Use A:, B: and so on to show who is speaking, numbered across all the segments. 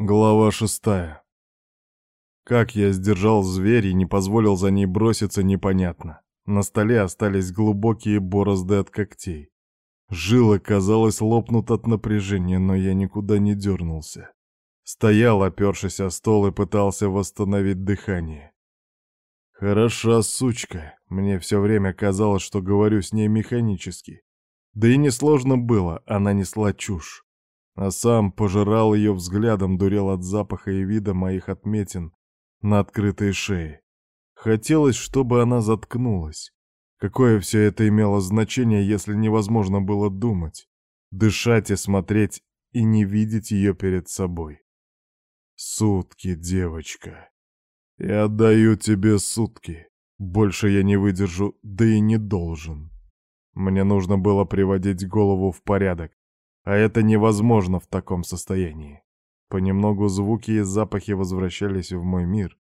A: Глава шестая. Как я сдержал зверь и не позволил за ней броситься, непонятно. На столе остались глубокие борозды от когтей. Жила, казалось, лопнут от напряжения, но я никуда не дернулся. Стоял, опершись о стол, и пытался восстановить дыхание. Хороша сучка. Мне все время казалось, что говорю с ней механически. Да и несложно было, она несла чушь а сам пожирал ее взглядом, дурел от запаха и вида моих отметин на открытой шее. Хотелось, чтобы она заткнулась. Какое все это имело значение, если невозможно было думать, дышать и смотреть, и не видеть ее перед собой? Сутки, девочка. Я отдаю тебе сутки. Больше я не выдержу, да и не должен. Мне нужно было приводить голову в порядок, а это невозможно в таком состоянии. Понемногу звуки и запахи возвращались в мой мир,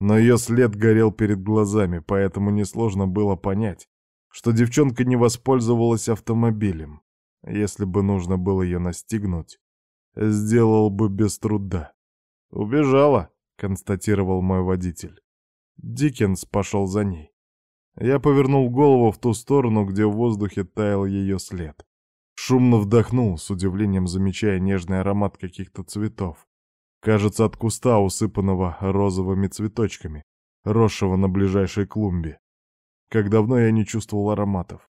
A: но ее след горел перед глазами, поэтому несложно было понять, что девчонка не воспользовалась автомобилем. Если бы нужно было ее настигнуть, сделал бы без труда. «Убежала», — констатировал мой водитель. Диккенс пошел за ней. Я повернул голову в ту сторону, где в воздухе таял ее след. Шумно вдохнул, с удивлением замечая нежный аромат каких-то цветов. Кажется, от куста, усыпанного розовыми цветочками, росшего на ближайшей клумбе. Как давно я не чувствовал ароматов.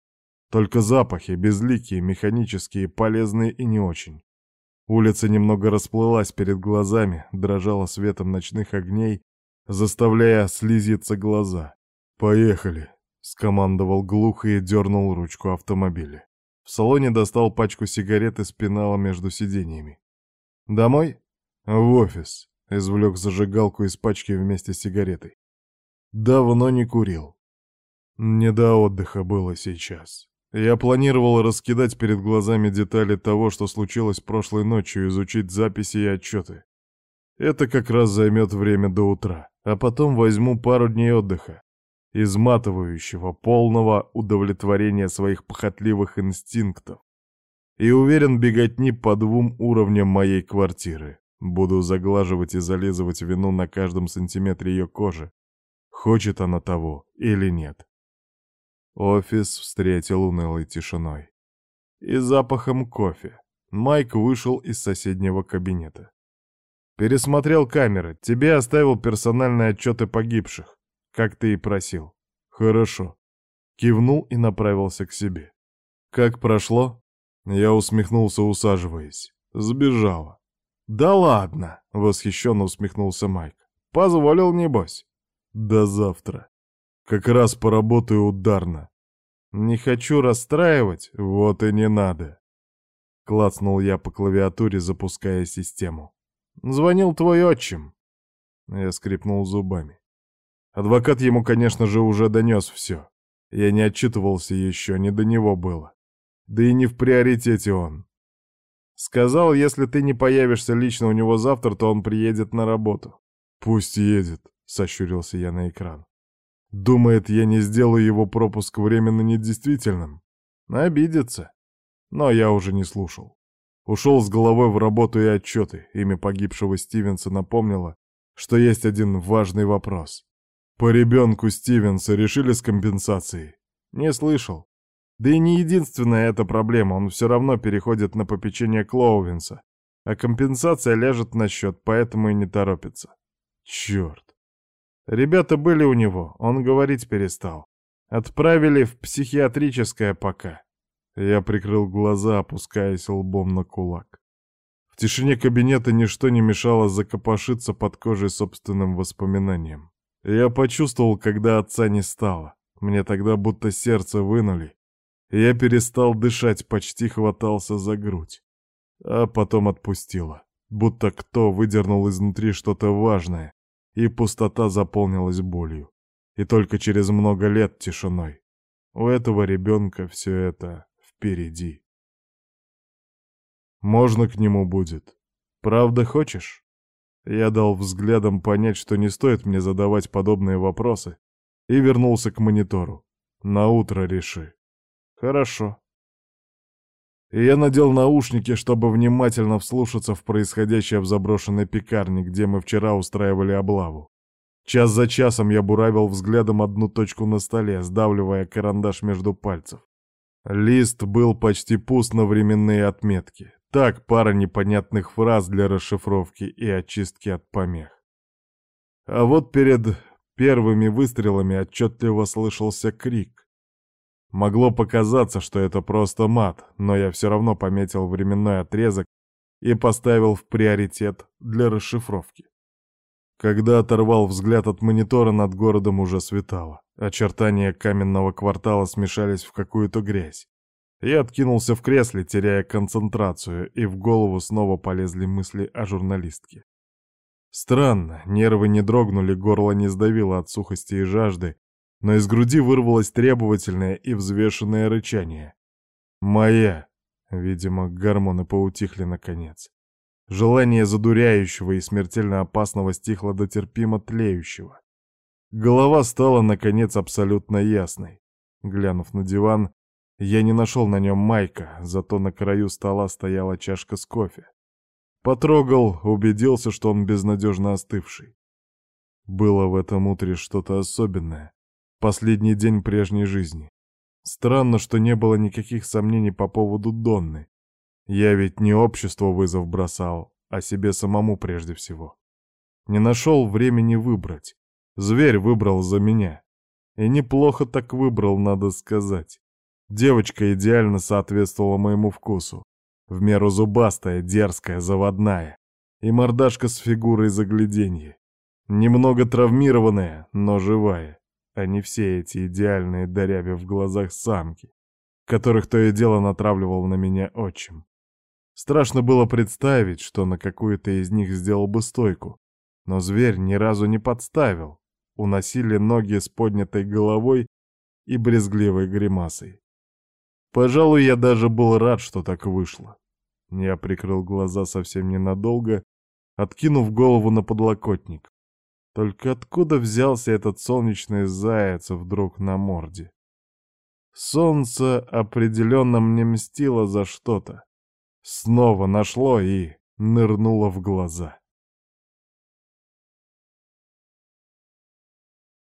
A: Только запахи, безликие, механические, полезные и не очень. Улица немного расплылась перед глазами, дрожала светом ночных огней, заставляя слезиться глаза. «Поехали!» — скомандовал глухо и дернул ручку автомобиля. В салоне достал пачку сигарет и спинала между сиденьями. «Домой?» «В офис», — извлек зажигалку из пачки вместе с сигаретой. «Давно не курил. Не до отдыха было сейчас. Я планировал раскидать перед глазами детали того, что случилось прошлой ночью, изучить записи и отчеты. Это как раз займет время до утра, а потом возьму пару дней отдыха изматывающего, полного удовлетворения своих похотливых инстинктов. И уверен беготни по двум уровням моей квартиры. Буду заглаживать и зализывать вину на каждом сантиметре ее кожи. Хочет она того или нет. Офис встретил унылой тишиной. И запахом кофе. Майк вышел из соседнего кабинета. Пересмотрел камеры. Тебе оставил персональные отчеты погибших как ты и просил. Хорошо. Кивнул и направился к себе. Как прошло? Я усмехнулся, усаживаясь. Сбежала. Да ладно, восхищенно усмехнулся Майк. Позволил, небось. До завтра. Как раз поработаю ударно. Не хочу расстраивать, вот и не надо. Клацнул я по клавиатуре, запуская систему. Звонил твой отчим. Я скрипнул зубами. Адвокат ему, конечно же, уже донес все. Я не отчитывался еще, не до него было. Да и не в приоритете он. Сказал, если ты не появишься лично у него завтра, то он приедет на работу. Пусть едет, сощурился я на экран. Думает, я не сделаю его пропуск временно недействительным. Обидится. Но я уже не слушал. Ушел с головой в работу и отчеты. Имя погибшего Стивенса напомнило, что есть один важный вопрос. По ребенку Стивенса решили с компенсацией? Не слышал. Да и не единственная эта проблема, он все равно переходит на попечение Клоувинса, а компенсация ляжет на счет, поэтому и не торопится. Черт. Ребята были у него, он говорить перестал. Отправили в психиатрическое пока. Я прикрыл глаза, опускаясь лбом на кулак. В тишине кабинета ничто не мешало закопошиться под кожей собственным воспоминаниям. Я почувствовал, когда отца не стало. Мне тогда будто сердце вынули. Я перестал дышать, почти хватался за грудь. А потом отпустило. Будто кто выдернул изнутри что-то важное, и пустота заполнилась болью. И только через много лет тишиной. У этого ребенка все это впереди. Можно к нему будет. Правда хочешь? Я дал взглядом понять, что не стоит мне задавать подобные вопросы, и вернулся к монитору. На утро реши. Хорошо. и я надел наушники, чтобы внимательно вслушаться в происходящее в заброшенной пекарне, где мы вчера устраивали облаву. Час за часом я буравил взглядом одну точку на столе, сдавливая карандаш между пальцев. Лист был почти пуст на временные отметки. Так, пара непонятных фраз для расшифровки и очистки от помех. А вот перед первыми выстрелами отчетливо слышался крик. Могло показаться, что это просто мат, но я все равно пометил временной отрезок и поставил в приоритет для расшифровки. Когда оторвал взгляд от монитора, над городом уже светало. Очертания каменного квартала смешались в какую-то грязь. Я откинулся в кресле, теряя концентрацию, и в голову снова полезли мысли о журналистке. Странно, нервы не дрогнули, горло не сдавило от сухости и жажды, но из груди вырвалось требовательное и взвешенное рычание. «Моя!» Видимо, гормоны поутихли наконец. Желание задуряющего и смертельно опасного стихло до терпимо тлеющего. Голова стала, наконец, абсолютно ясной. Глянув на диван, я не нашел на нем майка, зато на краю стола стояла чашка с кофе. Потрогал, убедился, что он безнадежно остывший. Было в этом утре что-то особенное, Последний день прежней жизни. Странно, что не было никаких сомнений по поводу Донны. Я ведь не общество вызов бросал, а себе самому прежде всего. Не нашел времени выбрать. Зверь выбрал за меня. И неплохо так выбрал, надо сказать. Девочка идеально соответствовала моему вкусу. В меру зубастая, дерзкая, заводная. И мордашка с фигурой загляденья. Немного травмированная, но живая а не все эти идеальные дыряви в глазах самки, которых то и дело натравливал на меня отчим. Страшно было представить, что на какую-то из них сделал бы стойку, но зверь ни разу не подставил, уносили ноги с поднятой головой и брезгливой гримасой. Пожалуй, я даже был рад, что так вышло. Я прикрыл глаза совсем ненадолго, откинув голову на подлокотник. Только откуда взялся этот солнечный заяц вдруг на морде? Солнце определенно мне мстило за что-то. Снова нашло и нырнуло в глаза.